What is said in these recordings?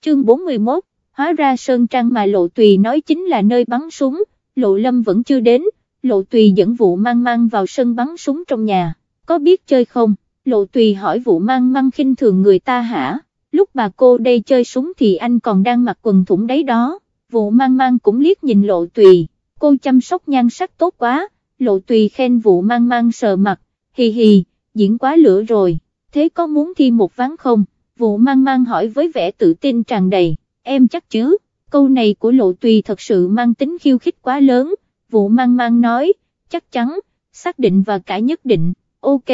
chương 41, hóa ra Sơn Trăng mà Lộ Tùy nói chính là nơi bắn súng, Lộ Lâm vẫn chưa đến, Lộ Tùy dẫn vụ mang mang vào sân bắn súng trong nhà, có biết chơi không, Lộ Tùy hỏi vụ mang mang khinh thường người ta hả, lúc bà cô đây chơi súng thì anh còn đang mặc quần thủng đấy đó, vụ mang mang cũng liếc nhìn Lộ Tùy, cô chăm sóc nhan sắc tốt quá, Lộ Tùy khen vụ mang mang sờ mặt, hì hì, diễn quá lửa rồi, thế có muốn thi một ván không? Vụ mang mang hỏi với vẻ tự tin tràn đầy, em chắc chứ, câu này của lộ tùy thật sự mang tính khiêu khích quá lớn, vụ mang mang nói, chắc chắn, xác định và cả nhất định, ok,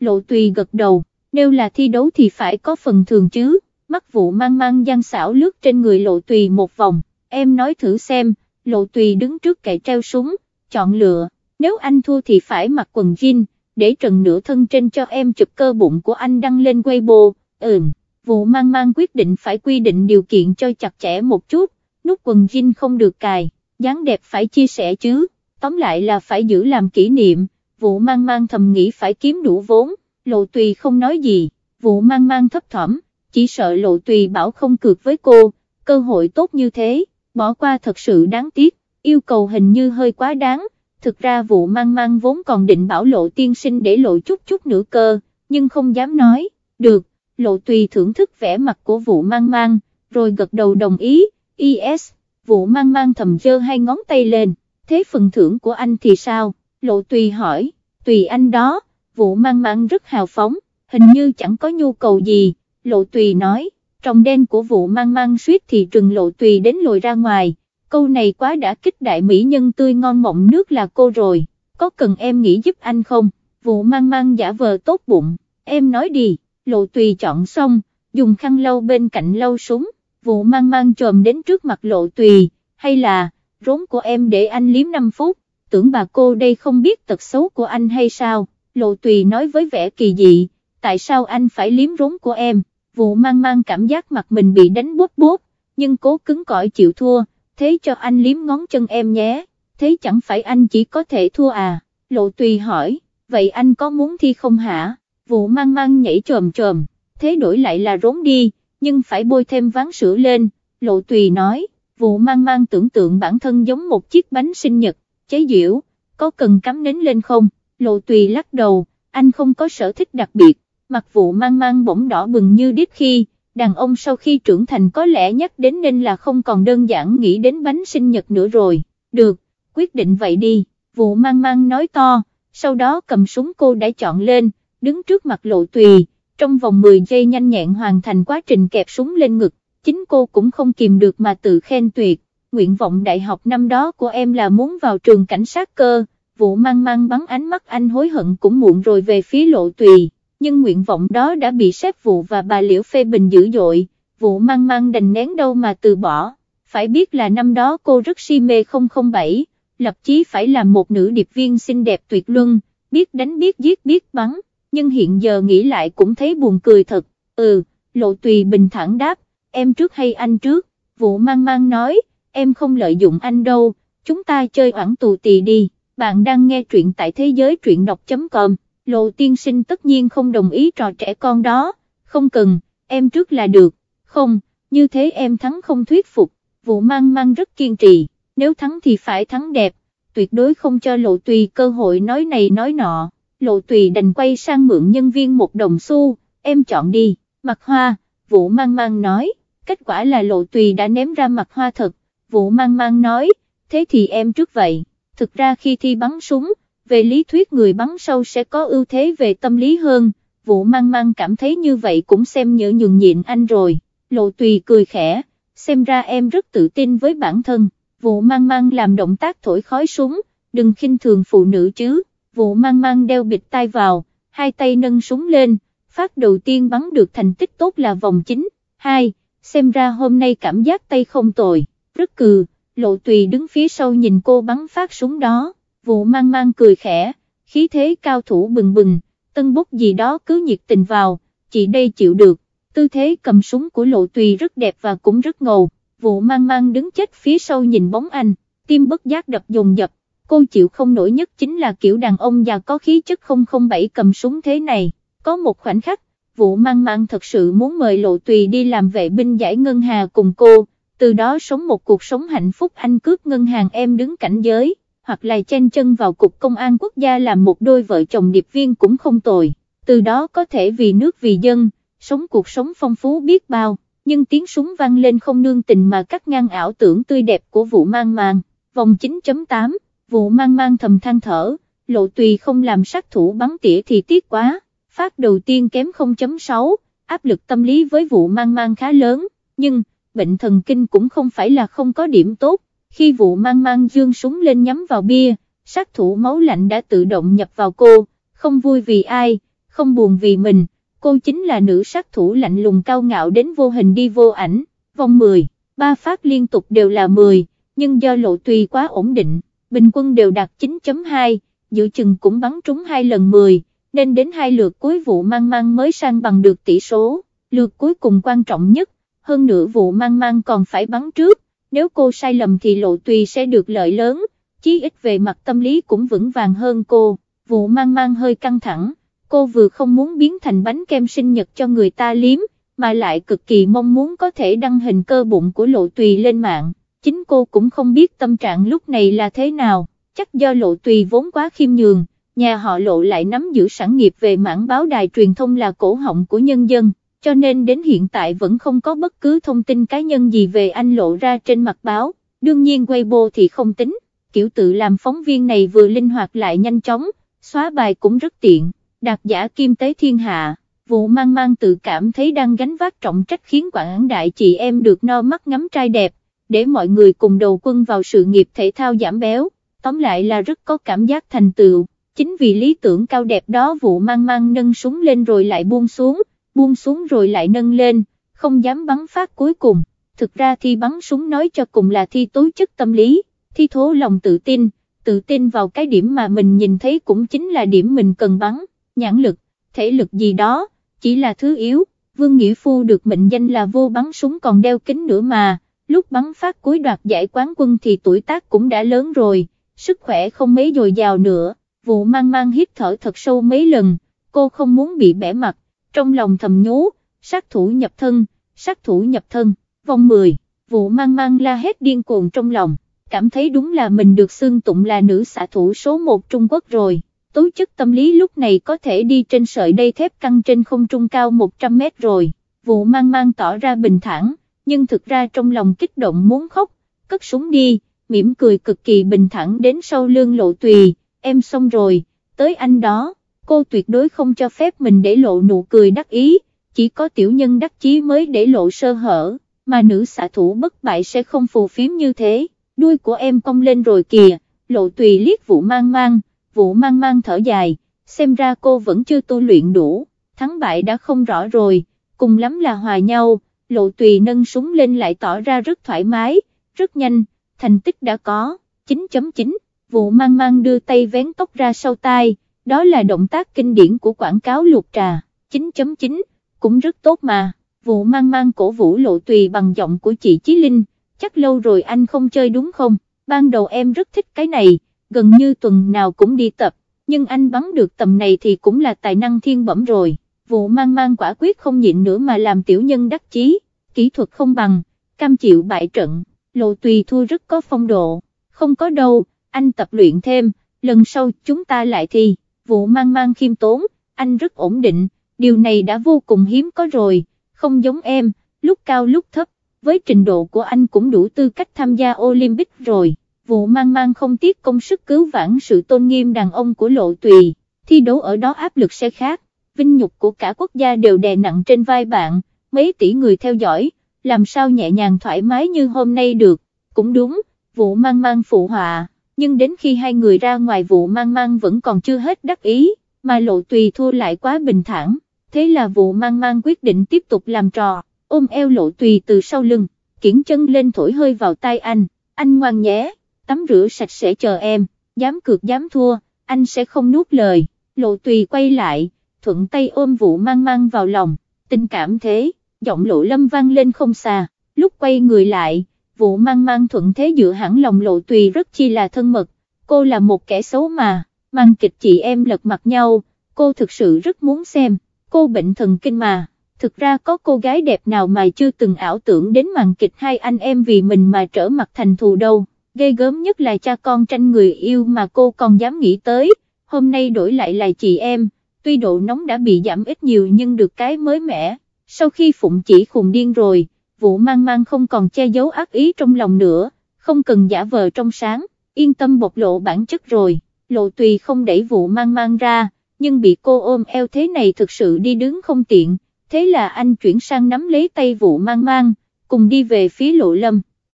lộ tùy gật đầu, nếu là thi đấu thì phải có phần thường chứ, mắt vụ mang mang gian xảo lướt trên người lộ tùy một vòng, em nói thử xem, lộ tùy đứng trước kệ treo súng, chọn lựa, nếu anh thua thì phải mặc quần jean, để trần nửa thân trên cho em chụp cơ bụng của anh đăng lên Weibo, ừm vụ mang mang quyết định phải quy định điều kiện cho chặt chẽ một chút, nút quần jean không được cài, dáng đẹp phải chia sẻ chứ, tóm lại là phải giữ làm kỷ niệm, vụ mang mang thầm nghĩ phải kiếm đủ vốn, lộ tùy không nói gì, vụ mang mang thấp thỏm, chỉ sợ lộ tùy bảo không cược với cô, cơ hội tốt như thế, bỏ qua thật sự đáng tiếc, yêu cầu hình như hơi quá đáng, thực ra vụ mang mang vốn còn định bảo lộ tiên sinh để lộ chút chút nữa cơ, nhưng không dám nói, được lộ tùy thưởng thức vẻ mặt của vụ mang mang, rồi gật đầu đồng ý, is, vụ mang mang thầm dơ hai ngón tay lên, thế phần thưởng của anh thì sao, lộ tùy hỏi, tùy anh đó, vụ mang mang rất hào phóng, hình như chẳng có nhu cầu gì, lộ tùy nói, trong đen của vụ mang mang suýt thì trừng lộ tùy đến lồi ra ngoài, câu này quá đã kích đại mỹ nhân tươi ngon mộng nước là cô rồi, có cần em nghĩ giúp anh không, vụ mang mang giả vờ tốt bụng, em nói đi lộ tùy chọn xong, dùng khăn lau bên cạnh lau súng, vụ mang mang trồm đến trước mặt lộ tùy, hay là, rốn của em để anh liếm 5 phút, tưởng bà cô đây không biết tật xấu của anh hay sao, lộ tùy nói với vẻ kỳ dị, tại sao anh phải liếm rốn của em, vụ mang mang cảm giác mặt mình bị đánh bốt bốt, nhưng cố cứng cỏi chịu thua, thế cho anh liếm ngón chân em nhé, thế chẳng phải anh chỉ có thể thua à, lộ tùy hỏi, vậy anh có muốn thi không hả? Vụ mang mang nhảy trồm trồm, thế đổi lại là rốn đi, nhưng phải bôi thêm ván sữa lên, lộ tùy nói, vụ mang mang tưởng tượng bản thân giống một chiếc bánh sinh nhật, chế diễu, có cần cắm nến lên không, lộ tùy lắc đầu, anh không có sở thích đặc biệt, mặt vụ mang mang bỗng đỏ bừng như đít khi, đàn ông sau khi trưởng thành có lẽ nhắc đến nên là không còn đơn giản nghĩ đến bánh sinh nhật nữa rồi, được, quyết định vậy đi, vụ mang mang nói to, sau đó cầm súng cô đã chọn lên, đứng trước mặt lộ tùy, trong vòng 10 giây nhanh nhẹn hoàn thành quá trình kẹp súng lên ngực, chính cô cũng không kìm được mà tự khen tuyệt, nguyện vọng đại học năm đó của em là muốn vào trường cảnh sát cơ, vụ mang mang bắn ánh mắt anh hối hận cũng muộn rồi về phía lộ tùy, nhưng nguyện vọng đó đã bị sếp vụ và bà liễu phê bình dữ dội, vụ mang mang đành nén đâu mà từ bỏ, phải biết là năm đó cô rất si mê 007, lập chí phải làm một nữ điệp viên xinh đẹp tuyệt luân, biết đánh biết giết biết bắn nhưng hiện giờ nghĩ lại cũng thấy buồn cười thật, ừ, lộ tùy bình thản đáp, em trước hay anh trước, vụ mang mang nói, em không lợi dụng anh đâu, chúng ta chơi oản tù tì đi, bạn đang nghe truyện tại thế giới truyện đọc.com, lộ tiên sinh tất nhiên không đồng ý trò trẻ con đó, không cần, em trước là được, không, như thế em thắng không thuyết phục, vụ mang mang rất kiên trì, nếu thắng thì phải thắng đẹp, tuyệt đối không cho lộ tùy cơ hội nói này nói nọ lộ tùy đành quay sang mượn nhân viên một đồng xu, em chọn đi, mặt hoa, vũ mang mang nói, kết quả là lộ tùy đã ném ra mặt hoa thật, vũ mang mang nói, thế thì em trước vậy, thực ra khi thi bắn súng, về lý thuyết người bắn sâu sẽ có ưu thế về tâm lý hơn, vũ mang mang cảm thấy như vậy cũng xem như nhường nhịn anh rồi, lộ tùy cười khẽ, xem ra em rất tự tin với bản thân, Vũ mang mang làm động tác thổi khói súng, đừng khinh thường phụ nữ chứ vụ mang mang đeo bịt tai vào, hai tay nâng súng lên, phát đầu tiên bắn được thành tích tốt là vòng chính, hai, xem ra hôm nay cảm giác tay không tồi, rất cừ, lộ tùy đứng phía sau nhìn cô bắn phát súng đó, vụ mang mang cười khẽ, khí thế cao thủ bừng bừng, tân bút gì đó cứ nhiệt tình vào, chị đây chịu được, tư thế cầm súng của lộ tùy rất đẹp và cũng rất ngầu, vụ mang mang đứng chết phía sau nhìn bóng anh, tim bất giác đập dồn dập, cô chịu không nổi nhất chính là kiểu đàn ông già có khí chất 007 cầm súng thế này, có một khoảnh khắc, vụ mang mang thật sự muốn mời lộ tùy đi làm vệ binh giải ngân hà cùng cô, từ đó sống một cuộc sống hạnh phúc anh cướp ngân hàng em đứng cảnh giới, hoặc là chen chân vào cục công an quốc gia làm một đôi vợ chồng điệp viên cũng không tồi, từ đó có thể vì nước vì dân, sống cuộc sống phong phú biết bao, nhưng tiếng súng vang lên không nương tình mà cắt ngang ảo tưởng tươi đẹp của vụ mang mang, vòng 9.8, vụ mang mang thầm than thở, lộ tùy không làm sát thủ bắn tỉa thì tiếc quá, phát đầu tiên kém 0.6, áp lực tâm lý với vụ mang mang khá lớn, nhưng, bệnh thần kinh cũng không phải là không có điểm tốt, khi vụ mang mang dương súng lên nhắm vào bia, sát thủ máu lạnh đã tự động nhập vào cô, không vui vì ai, không buồn vì mình, cô chính là nữ sát thủ lạnh lùng cao ngạo đến vô hình đi vô ảnh, vòng 10, ba phát liên tục đều là 10, nhưng do lộ tùy quá ổn định, bình quân đều đạt 9.2, dự chừng cũng bắn trúng hai lần 10, nên đến hai lượt cuối vụ mang mang mới sang bằng được tỷ số, lượt cuối cùng quan trọng nhất, hơn nữa vụ mang mang còn phải bắn trước, nếu cô sai lầm thì lộ tùy sẽ được lợi lớn, chí ít về mặt tâm lý cũng vững vàng hơn cô, vụ mang mang hơi căng thẳng, cô vừa không muốn biến thành bánh kem sinh nhật cho người ta liếm, mà lại cực kỳ mong muốn có thể đăng hình cơ bụng của lộ tùy lên mạng, chính cô cũng không biết tâm trạng lúc này là thế nào, chắc do lộ tùy vốn quá khiêm nhường, nhà họ lộ lại nắm giữ sản nghiệp về mảng báo đài truyền thông là cổ họng của nhân dân cho nên đến hiện tại vẫn không có bất cứ thông tin cá nhân gì về anh lộ ra trên mặt báo, đương nhiên Weibo thì không tính, kiểu tự làm phóng viên này vừa linh hoạt lại nhanh chóng, xóa bài cũng rất tiện, đạt giả kim tế thiên hạ, vụ mang mang tự cảm thấy đang gánh vác trọng trách khiến quảng đại chị em được no mắt ngắm trai đẹp, để mọi người cùng đầu quân vào sự nghiệp thể thao giảm béo, tóm lại là rất có cảm giác thành tựu, chính vì lý tưởng cao đẹp đó vụ mang mang nâng súng lên rồi lại buông xuống, buông xuống rồi lại nâng lên, không dám bắn phát cuối cùng, thực ra thi bắn súng nói cho cùng là thi tố chất tâm lý, thi thố lòng tự tin, tự tin vào cái điểm mà mình nhìn thấy cũng chính là điểm mình cần bắn, nhãn lực, thể lực gì đó, chỉ là thứ yếu, Vương Nghĩa Phu được mệnh danh là vô bắn súng còn đeo kính nữa mà, lúc bắn phát cuối đoạt giải quán quân thì tuổi tác cũng đã lớn rồi, sức khỏe không mấy dồi dào nữa, vụ mang mang hít thở thật sâu mấy lần, cô không muốn bị bẻ mặt, trong lòng thầm nhố, sát thủ nhập thân, sát thủ nhập thân, vòng 10, vụ mang mang la hết điên cuồng trong lòng, cảm thấy đúng là mình được xưng tụng là nữ xạ thủ số 1 Trung Quốc rồi, tố chất tâm lý lúc này có thể đi trên sợi dây thép căng trên không trung cao 100 mét rồi, vụ mang mang tỏ ra bình thản, nhưng thực ra trong lòng kích động muốn khóc, cất súng đi, mỉm cười cực kỳ bình thản đến sau lương lộ tùy, em xong rồi, tới anh đó cô tuyệt đối không cho phép mình để lộ nụ cười đắc ý, chỉ có tiểu nhân đắc chí mới để lộ sơ hở, mà nữ xạ thủ bất bại sẽ không phù phiếm như thế, đuôi của em cong lên rồi kìa, lộ tùy liếc vụ mang mang, vụ mang mang thở dài, xem ra cô vẫn chưa tu luyện đủ, thắng bại đã không rõ rồi, cùng lắm là hòa nhau, lộ tùy nâng súng lên lại tỏ ra rất thoải mái, rất nhanh, thành tích đã có, 9.9, vụ mang mang đưa tay vén tóc ra sau tai, đó là động tác kinh điển của quảng cáo lục trà, 9.9, cũng rất tốt mà, vụ mang mang cổ vũ lộ tùy bằng giọng của chị Chí Linh, chắc lâu rồi anh không chơi đúng không, ban đầu em rất thích cái này, gần như tuần nào cũng đi tập, nhưng anh bắn được tầm này thì cũng là tài năng thiên bẩm rồi, vụ mang mang quả quyết không nhịn nữa mà làm tiểu nhân đắc chí, kỹ thuật không bằng, cam chịu bại trận, lộ tùy thua rất có phong độ, không có đâu, anh tập luyện thêm, lần sau chúng ta lại thi. Vụ mang mang khiêm tốn, anh rất ổn định, điều này đã vô cùng hiếm có rồi, không giống em, lúc cao lúc thấp, với trình độ của anh cũng đủ tư cách tham gia Olympic rồi, vụ mang mang không tiếc công sức cứu vãn sự tôn nghiêm đàn ông của lộ tùy, thi đấu ở đó áp lực sẽ khác, vinh nhục của cả quốc gia đều đè nặng trên vai bạn, mấy tỷ người theo dõi, làm sao nhẹ nhàng thoải mái như hôm nay được, cũng đúng, vụ mang mang phụ họa nhưng đến khi hai người ra ngoài vụ mang mang vẫn còn chưa hết đắc ý, mà lộ tùy thua lại quá bình thản, thế là vụ mang mang quyết định tiếp tục làm trò, ôm eo lộ tùy từ sau lưng, kiển chân lên thổi hơi vào tay anh, anh ngoan nhé, tắm rửa sạch sẽ chờ em, dám cược dám thua, anh sẽ không nuốt lời, lộ tùy quay lại, thuận tay ôm vụ mang mang vào lòng, tình cảm thế, giọng lộ lâm vang lên không xa, lúc quay người lại, vụ mang mang thuận thế dựa hẳn lòng lộ tùy rất chi là thân mật, cô là một kẻ xấu mà, mang kịch chị em lật mặt nhau, cô thực sự rất muốn xem, cô bệnh thần kinh mà, thực ra có cô gái đẹp nào mà chưa từng ảo tưởng đến màn kịch hai anh em vì mình mà trở mặt thành thù đâu, ghê gớm nhất là cha con tranh người yêu mà cô còn dám nghĩ tới, hôm nay đổi lại là chị em, tuy độ nóng đã bị giảm ít nhiều nhưng được cái mới mẻ, sau khi Phụng chỉ khùng điên rồi, vụ mang mang không còn che giấu ác ý trong lòng nữa, không cần giả vờ trong sáng, yên tâm bộc lộ bản chất rồi, lộ tùy không đẩy vụ mang mang ra, nhưng bị cô ôm eo thế này thực sự đi đứng không tiện, thế là anh chuyển sang nắm lấy tay vụ mang mang, cùng đi về phía lộ lâm.